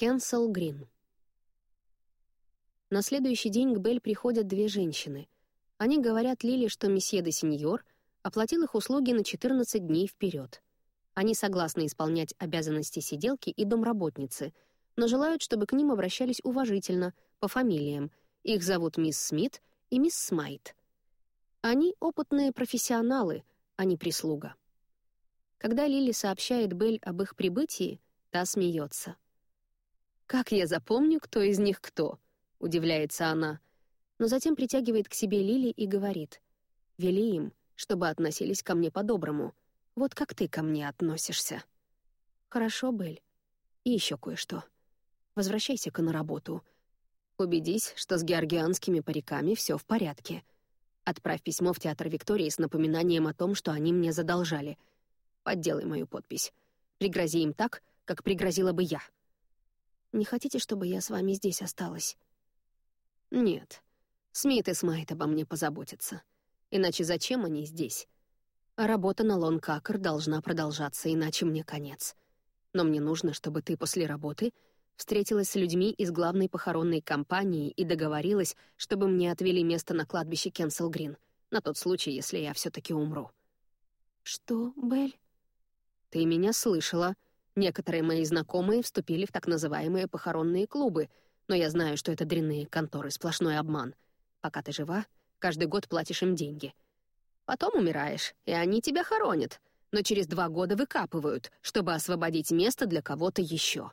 Кенсел Грин. На следующий день к Белль приходят две женщины. Они говорят Лили, что месье де Сеньор оплатил их услуги на 14 дней вперед. Они согласны исполнять обязанности сиделки и домработницы, но желают, чтобы к ним обращались уважительно, по фамилиям. Их зовут мисс Смит и мисс Смайт. Они опытные профессионалы, а не прислуга. Когда Лили сообщает Белль об их прибытии, та смеется. «Как я запомню, кто из них кто?» — удивляется она, но затем притягивает к себе Лили и говорит. «Вели им, чтобы относились ко мне по-доброму, вот как ты ко мне относишься». «Хорошо, Белль. И еще кое-что. Возвращайся-ка на работу. Убедись, что с георгианскими париками все в порядке. Отправь письмо в Театр Виктории с напоминанием о том, что они мне задолжали — Подделай мою подпись. Пригрози им так, как пригрозила бы я. Не хотите, чтобы я с вами здесь осталась? Нет. Смит и Смайт обо мне позаботятся. Иначе зачем они здесь? А работа на Лонкакер должна продолжаться, иначе мне конец. Но мне нужно, чтобы ты после работы встретилась с людьми из главной похоронной компании и договорилась, чтобы мне отвели место на кладбище Кенсел Грин, на тот случай, если я все таки умру. «Что, Белль?» «Ты меня слышала. Некоторые мои знакомые вступили в так называемые похоронные клубы, но я знаю, что это дрянные конторы, сплошной обман. Пока ты жива, каждый год платишь им деньги. Потом умираешь, и они тебя хоронят, но через два года выкапывают, чтобы освободить место для кого-то еще.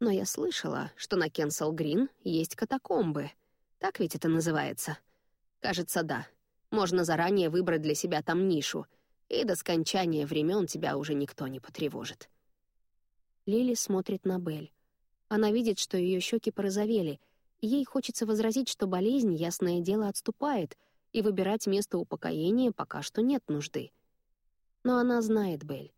Но я слышала, что на Кенсел Грин есть катакомбы. Так ведь это называется? Кажется, да. Можно заранее выбрать для себя там нишу — и до скончания времен тебя уже никто не потревожит. Лили смотрит на Бель. Она видит, что ее щеки порозовели, и ей хочется возразить, что болезнь, ясное дело, отступает, и выбирать место упокоения пока что нет нужды. Но она знает Бель.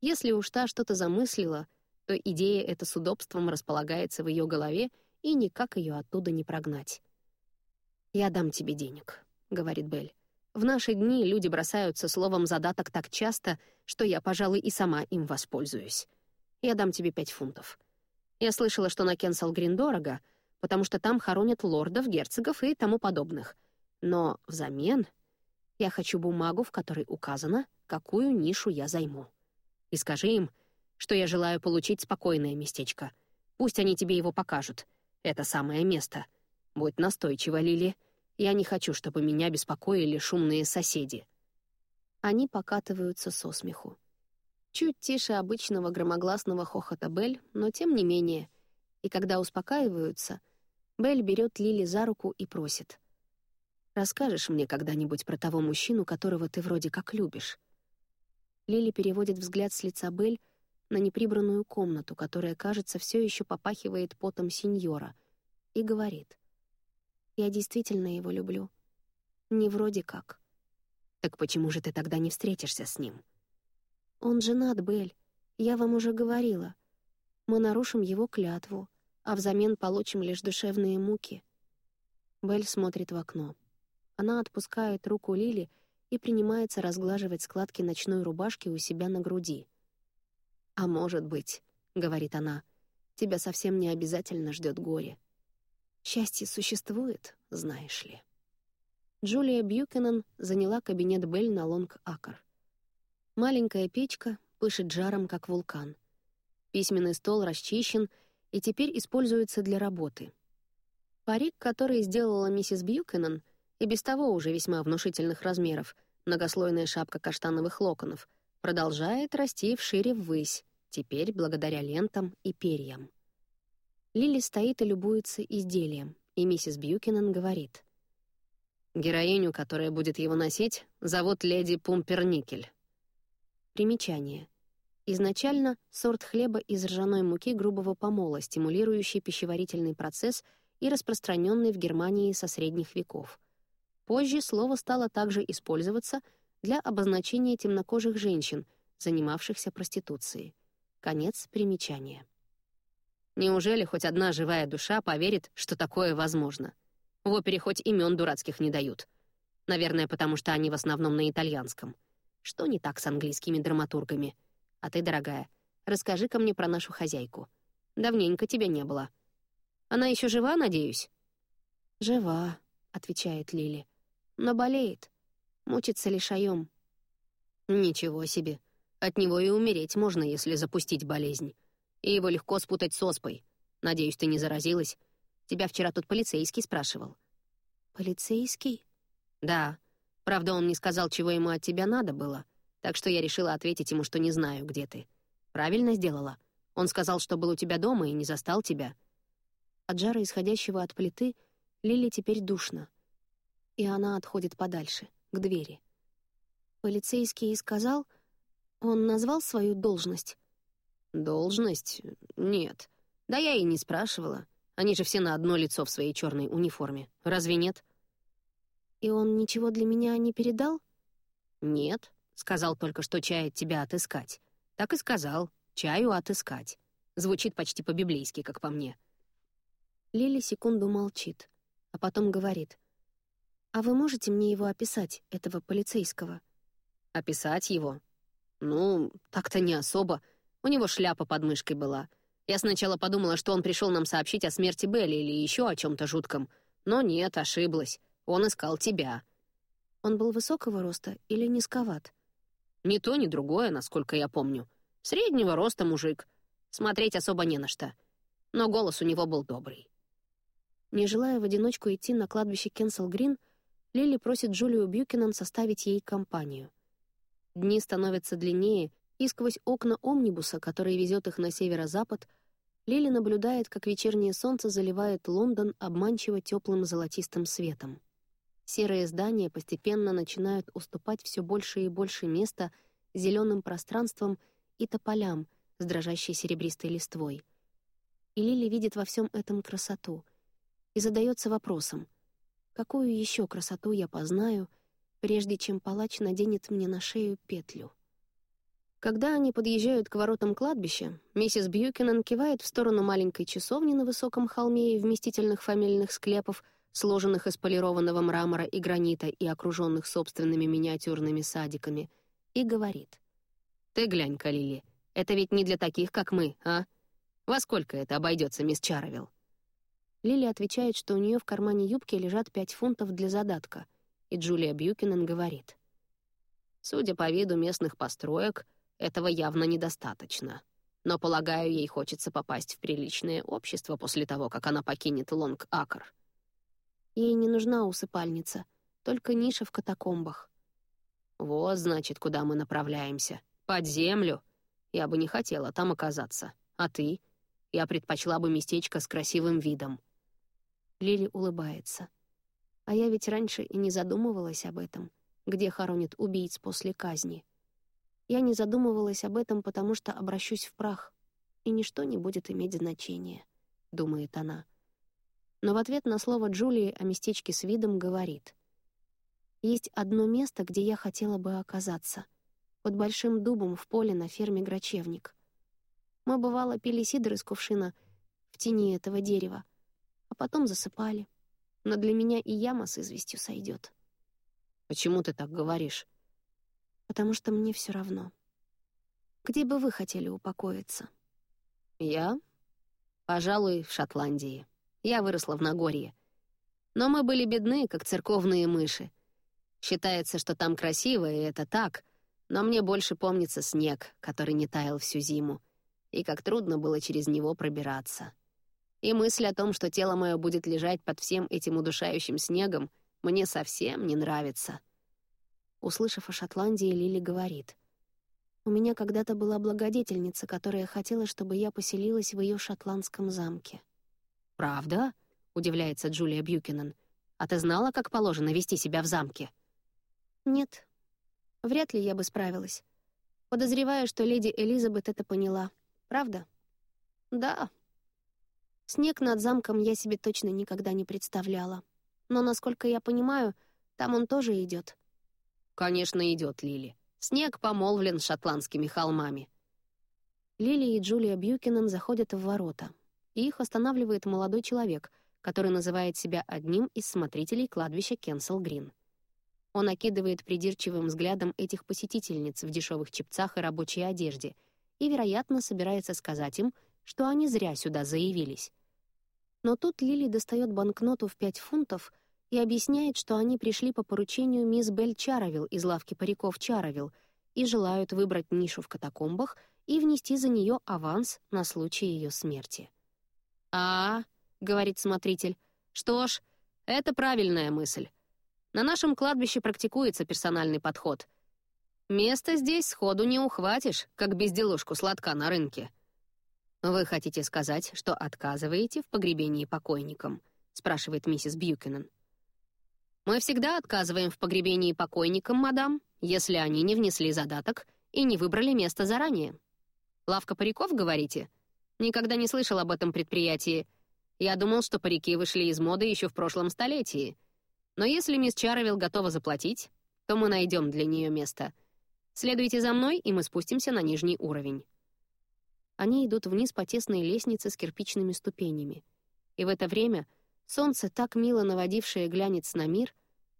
Если уж та что-то замыслила, то идея эта с удобством располагается в ее голове, и никак ее оттуда не прогнать. «Я дам тебе денег», — говорит Бель. В наши дни люди бросаются словом «задаток» так часто, что я, пожалуй, и сама им воспользуюсь. Я дам тебе пять фунтов. Я слышала, что на Кенсел Грин дорого, потому что там хоронят лордов, герцогов и тому подобных. Но взамен я хочу бумагу, в которой указано, какую нишу я займу. И скажи им, что я желаю получить спокойное местечко. Пусть они тебе его покажут. Это самое место. Будь настойчива, Лили. Я не хочу, чтобы меня беспокоили шумные соседи. Они покатываются со смеху. Чуть тише обычного громогласного хохота Бель, но тем не менее. И когда успокаиваются, Бель берет Лили за руку и просит. «Расскажешь мне когда-нибудь про того мужчину, которого ты вроде как любишь?» Лили переводит взгляд с лица Бель на неприбранную комнату, которая, кажется, все еще попахивает потом сеньора, и говорит. Я действительно его люблю. Не вроде как. Так почему же ты тогда не встретишься с ним? Он женат, Бель. Я вам уже говорила. Мы нарушим его клятву, а взамен получим лишь душевные муки. Бель смотрит в окно. Она отпускает руку Лили и принимается разглаживать складки ночной рубашки у себя на груди. «А может быть», — говорит она, — «тебя совсем не обязательно ждет горе. Счастье существует, знаешь ли. Джулия Бьюкенен заняла кабинет Белль на Лонг-Акр. Маленькая печка пышет жаром, как вулкан. Письменный стол расчищен и теперь используется для работы. Парик, который сделала миссис Бьюкенен, и без того уже весьма внушительных размеров, многослойная шапка каштановых локонов, продолжает расти вшире ввысь, теперь благодаря лентам и перьям. Лили стоит и любуется изделием, и миссис Бьюкинен говорит. «Героиню, которая будет его носить, зовут леди Пумперникель». Примечание. Изначально сорт хлеба из ржаной муки грубого помола, стимулирующий пищеварительный процесс и распространенный в Германии со средних веков. Позже слово стало также использоваться для обозначения темнокожих женщин, занимавшихся проституцией. Конец примечания. Неужели хоть одна живая душа поверит, что такое возможно? В опере хоть имен дурацких не дают. Наверное, потому что они в основном на итальянском. Что не так с английскими драматургами? А ты, дорогая, расскажи-ка мне про нашу хозяйку. Давненько тебя не было. Она еще жива, надеюсь?» «Жива», — отвечает Лили. «Но болеет. Мучится лишаем». «Ничего себе. От него и умереть можно, если запустить болезнь. И его легко спутать с оспой. Надеюсь, ты не заразилась. Тебя вчера тут полицейский спрашивал». «Полицейский?» «Да. Правда, он не сказал, чего ему от тебя надо было, так что я решила ответить ему, что не знаю, где ты. Правильно сделала? Он сказал, что был у тебя дома и не застал тебя». От жара, исходящего от плиты, Лили теперь душно. И она отходит подальше, к двери. Полицейский сказал... Он назвал свою должность? «Должность? Нет. Да я и не спрашивала. Они же все на одно лицо в своей черной униформе. Разве нет?» «И он ничего для меня не передал?» «Нет. Сказал только, что чает тебя отыскать. Так и сказал. Чаю отыскать. Звучит почти по-библейски, как по мне». Лили секунду молчит, а потом говорит. «А вы можете мне его описать, этого полицейского?» «Описать его? Ну, так-то не особо. У него шляпа под мышкой была. Я сначала подумала, что он пришел нам сообщить о смерти Белли или еще о чем-то жутком. Но нет, ошиблась. Он искал тебя». «Он был высокого роста или низковат?» «Ни то, ни другое, насколько я помню. Среднего роста мужик. Смотреть особо не на что. Но голос у него был добрый». Не желая в одиночку идти на кладбище Кенсел Грин, Лили просит Джулию Бьюкинан составить ей компанию. Дни становятся длиннее, и сквозь окна омнибуса, который везет их на северо-запад, Лили наблюдает, как вечернее солнце заливает Лондон обманчиво теплым золотистым светом. Серые здания постепенно начинают уступать все больше и больше места зеленым пространствам и тополям с дрожащей серебристой листвой. И Лили видит во всем этом красоту и задается вопросом, какую еще красоту я познаю, прежде чем палач наденет мне на шею петлю. Когда они подъезжают к воротам кладбища, миссис Бьюкинен кивает в сторону маленькой часовни на высоком холме и вместительных фамильных склепов, сложенных из полированного мрамора и гранита и окруженных собственными миниатюрными садиками, и говорит. «Ты глянь-ка, Лили, это ведь не для таких, как мы, а? Во сколько это обойдется, мисс Чаровилл?» Лили отвечает, что у нее в кармане юбки лежат пять фунтов для задатка, и Джулия Бьюкинен говорит. «Судя по виду местных построек, этого явно недостаточно. Но, полагаю, ей хочется попасть в приличное общество после того, как она покинет Лонг-Акр. Ей не нужна усыпальница, только ниша в катакомбах. Вот, значит, куда мы направляемся. Под землю. Я бы не хотела там оказаться. А ты? Я предпочла бы местечко с красивым видом. Лили улыбается. А я ведь раньше и не задумывалась об этом, где хоронят убийц после казни. Я не задумывалась об этом, потому что обращусь в прах, и ничто не будет иметь значения, — думает она. Но в ответ на слово Джулии о местечке с видом говорит. «Есть одно место, где я хотела бы оказаться. Под большим дубом в поле на ферме Грачевник. Мы, бывало, пили сидр из кувшина в тени этого дерева, а потом засыпали. Но для меня и яма с известью сойдет. «Почему ты так говоришь?» Потому что мне все равно. Где бы вы хотели упокоиться? Я? Пожалуй, в Шотландии. Я выросла в Нагорье. Но мы были бедны, как церковные мыши. Считается, что там красиво, и это так, но мне больше помнится снег, который не таял всю зиму, и как трудно было через него пробираться. И мысль о том, что тело мое будет лежать под всем этим удушающим снегом, мне совсем не нравится — Услышав о Шотландии, Лили говорит. «У меня когда-то была благодетельница, которая хотела, чтобы я поселилась в ее шотландском замке». «Правда?» — удивляется Джулия Бьюкинен. «А ты знала, как положено вести себя в замке?» «Нет. Вряд ли я бы справилась. Подозреваю, что леди Элизабет это поняла. Правда?» «Да». Снег над замком я себе точно никогда не представляла. Но, насколько я понимаю, там он тоже идет. «Конечно, идет Лили. Снег помолвлен шотландскими холмами». Лили и Джулия Бьюкинен заходят в ворота. Их останавливает молодой человек, который называет себя одним из смотрителей кладбища Кенсел Грин. Он окидывает придирчивым взглядом этих посетительниц в дешевых чепцах и рабочей одежде и, вероятно, собирается сказать им, что они зря сюда заявились. Но тут Лили достает банкноту в пять фунтов и объясняет, что они пришли по поручению мисс Бель Чаровил из лавки париков Чаровил и желают выбрать нишу в катакомбах и внести за нее аванс на случай ее смерти. «А, — говорит смотритель, — что ж, это правильная мысль. На нашем кладбище практикуется персональный подход. Место здесь сходу не ухватишь, как безделушку сладка на рынке. «Вы хотите сказать, что отказываете в погребении покойникам?» — спрашивает миссис Бьюкинен. «Мы всегда отказываем в погребении покойникам, мадам, если они не внесли задаток и не выбрали место заранее. Лавка париков, говорите? Никогда не слышал об этом предприятии. Я думал, что парики вышли из моды еще в прошлом столетии. Но если мисс Чаровил готова заплатить, то мы найдем для нее место. Следуйте за мной, и мы спустимся на нижний уровень». Они идут вниз по тесной лестнице с кирпичными ступенями. И в это время солнце, так мило наводившее глянец на мир,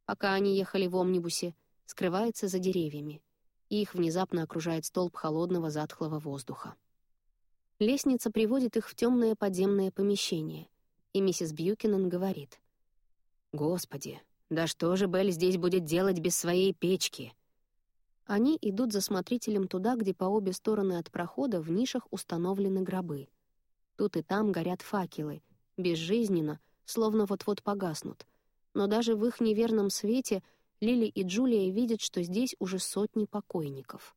пока они ехали в омнибусе, скрывается за деревьями, и их внезапно окружает столб холодного затхлого воздуха. Лестница приводит их в темное подземное помещение, и миссис Бьюкинен говорит. «Господи, да что же Белль здесь будет делать без своей печки?» Они идут за смотрителем туда, где по обе стороны от прохода в нишах установлены гробы. Тут и там горят факелы, безжизненно, словно вот-вот погаснут. Но даже в их неверном свете Лили и Джулия видят, что здесь уже сотни покойников.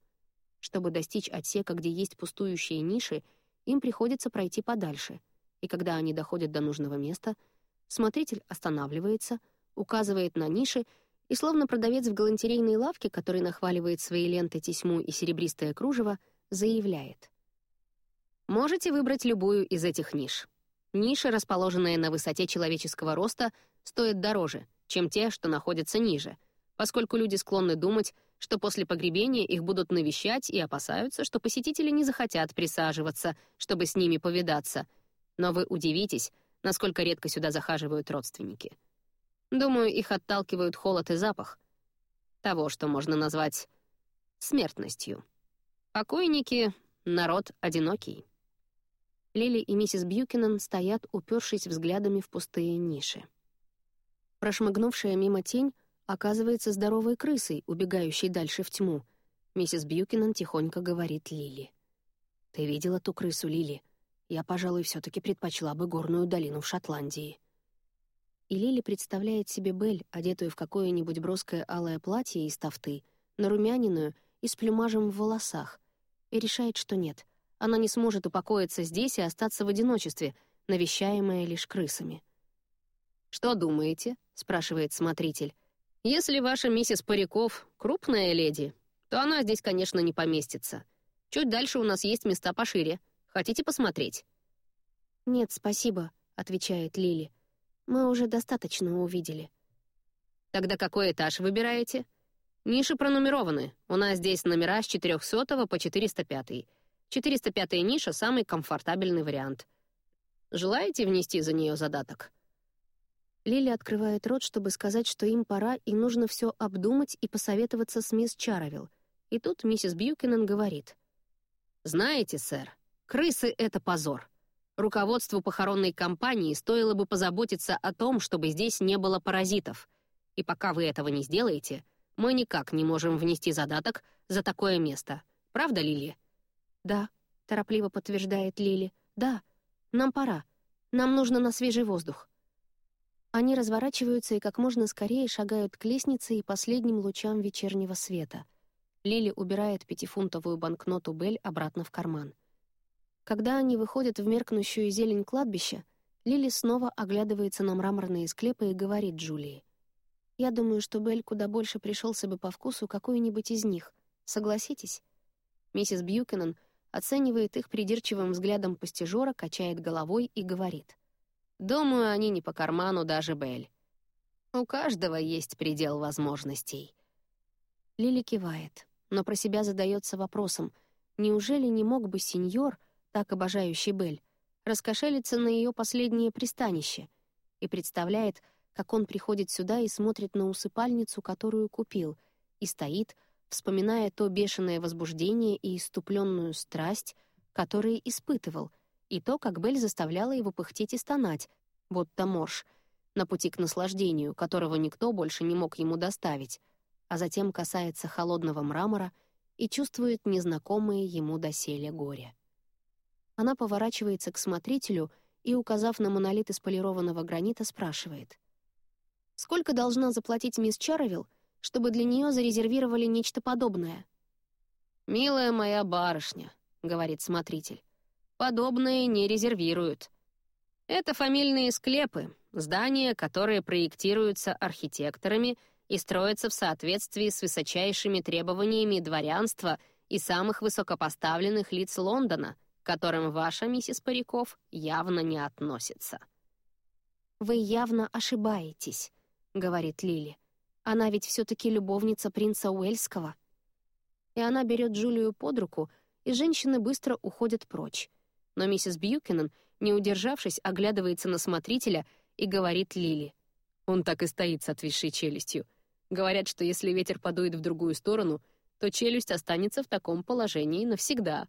Чтобы достичь отсека, где есть пустующие ниши, им приходится пройти подальше. И когда они доходят до нужного места — Смотритель останавливается, указывает на ниши, и словно продавец в галантерейной лавке, который нахваливает свои ленты тесьму и серебристое кружево, заявляет. Можете выбрать любую из этих ниш. Ниши, расположенные на высоте человеческого роста, стоят дороже, чем те, что находятся ниже, поскольку люди склонны думать, что после погребения их будут навещать и опасаются, что посетители не захотят присаживаться, чтобы с ними повидаться. Но вы удивитесь, насколько редко сюда захаживают родственники. Думаю, их отталкивают холод и запах. Того, что можно назвать смертностью. Покойники — народ одинокий. Лили и миссис Бьюкинен стоят, упершись взглядами в пустые ниши. Прошмыгнувшая мимо тень оказывается здоровой крысой, убегающей дальше в тьму. Миссис Бьюкинен тихонько говорит Лили. «Ты видела ту крысу, Лили? я, пожалуй, все-таки предпочла бы горную долину в Шотландии. И Лили представляет себе Бель, одетую в какое-нибудь броское алое платье из тафты, нарумяненную и с плюмажем в волосах, и решает, что нет, она не сможет упокоиться здесь и остаться в одиночестве, навещаемая лишь крысами. «Что думаете?» — спрашивает смотритель. «Если ваша миссис Париков — крупная леди, то она здесь, конечно, не поместится. Чуть дальше у нас есть места пошире. Хотите посмотреть?» «Нет, спасибо», — отвечает Лили. «Мы уже достаточно увидели». «Тогда какой этаж выбираете?» «Ниши пронумерованы. У нас здесь номера с 400 по 405. 405 ниша — самый комфортабельный вариант. Желаете внести за нее задаток?» Лили открывает рот, чтобы сказать, что им пора и нужно все обдумать и посоветоваться с мисс Чаровил. И тут миссис Бьюкинен говорит. «Знаете, сэр, Крысы — это позор. Руководству похоронной компании стоило бы позаботиться о том, чтобы здесь не было паразитов. И пока вы этого не сделаете, мы никак не можем внести задаток за такое место. Правда, Лили? «Да», — торопливо подтверждает Лили. «Да, нам пора. Нам нужно на свежий воздух». Они разворачиваются и как можно скорее шагают к лестнице и последним лучам вечернего света. Лили убирает пятифунтовую банкноту Бель обратно в карман — когда они выходят в меркнущую зелень кладбища, Лили снова оглядывается на мраморные склепы и говорит Джулии. «Я думаю, что Белль куда больше пришелся бы по вкусу какой-нибудь из них. Согласитесь?» Миссис Бьюкенен оценивает их придирчивым взглядом постижора, качает головой и говорит. «Думаю, они не по карману даже Белль. У каждого есть предел возможностей». Лили кивает, но про себя задается вопросом, неужели не мог бы сеньор — так обожающий Бель, раскошелится на ее последнее пристанище и представляет, как он приходит сюда и смотрит на усыпальницу, которую купил, и стоит, вспоминая то бешеное возбуждение и иступленную страсть, которые испытывал, и то, как Белль заставляла его пыхтеть и стонать, будто морж, на пути к наслаждению, которого никто больше не мог ему доставить, а затем касается холодного мрамора и чувствует незнакомое ему доселе горе. Она поворачивается к смотрителю и, указав на монолит из полированного гранита, спрашивает. «Сколько должна заплатить мисс Чаровилл, чтобы для нее зарезервировали нечто подобное?» «Милая моя барышня», — говорит смотритель, — «подобное не резервируют. Это фамильные склепы, здания, которые проектируются архитекторами и строятся в соответствии с высочайшими требованиями дворянства и самых высокопоставленных лиц Лондона, к которым ваша миссис Париков явно не относится». «Вы явно ошибаетесь», — говорит Лили. «Она ведь все-таки любовница принца Уэльского» и она берет Джулию под руку, и женщины быстро уходят прочь. Но миссис Бьюкинен, не удержавшись, оглядывается на смотрителя и говорит Лили. Он так и стоит с отвисшей челюстью. Говорят, что если ветер подует в другую сторону, то челюсть останется в таком положении навсегда,